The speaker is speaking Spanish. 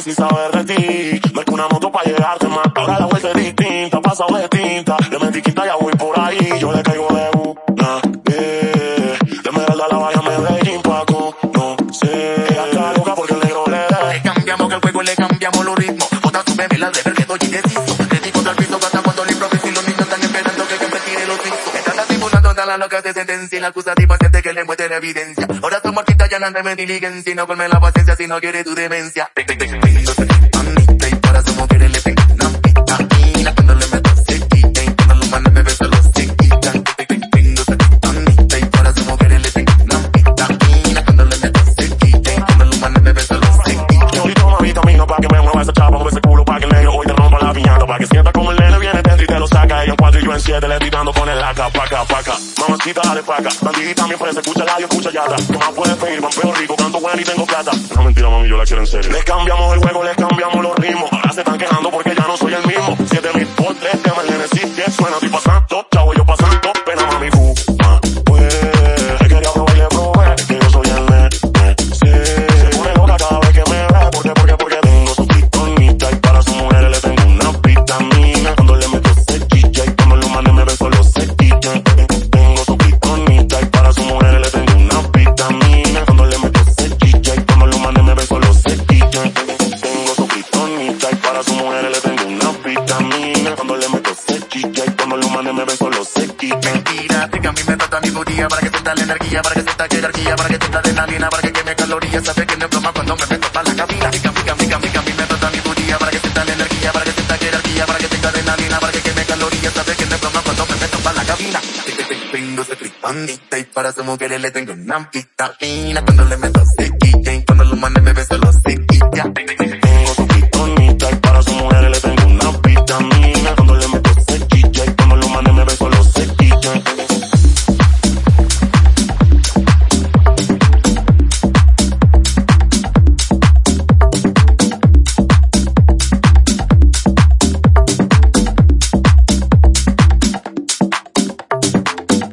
sin saber de ti. Una moto para llegarte más. Ahora la vuelta es distinta, pasado de tinta. Le metí quinta, ya voy por ahí. Yo le caigo de una, eh. De Esmeralda la vaya Medellín, Paco, no sé. Ella está loca porque el negro le da. Le cambiamos que el juego, le cambiamos los ritmos. Otra tu bebé, la de ver que doy y todas las locas de sentencia la acusativa siente que le muestre la evidencia. Ahora somos artistas ya no de diligencia no colme la paciencia si no quiere tu demencia. Cuatro y yo en siete, le gritando con el acá, pa' acá, pa' acá. Mamacita, dale pa' acá. Bandidita, mi fresa, escucha radio, escucha yata. ¿Qué más puedes pedir? Vampeo rico, canto bueno y tengo plata. No, mentira, mami, yo la quiero en serio. Les cambiamos el juego, les cambiamos los ritmos. Ahora se están quejando porque ya no soy el mismo. Siete mil por tres, tema el nene sí que suena, estoy pasando. Chavo, yo pasando. Para su mujer le tengo una vitamina. Cuando le meto sequilla y cuando los manes me ven solo sequilla. Mentira, que a mí me trata mi botella para que sienta la energía, para que sienta jerarquía, para que sienta adrenalina, para que queme calorías, sabe que no es broma cuando me meto para la cabina. Pica, pica, pica, pica, a mí me trata mi botella para que sienta la energía, para que sienta jerarquía, para que tenga adrenalina, para que queme calorías, sabe que no es broma cuando me meto para la cabina. Tengo ese tripandita y para su mujer le tengo una vitamina cuando le meto sequía.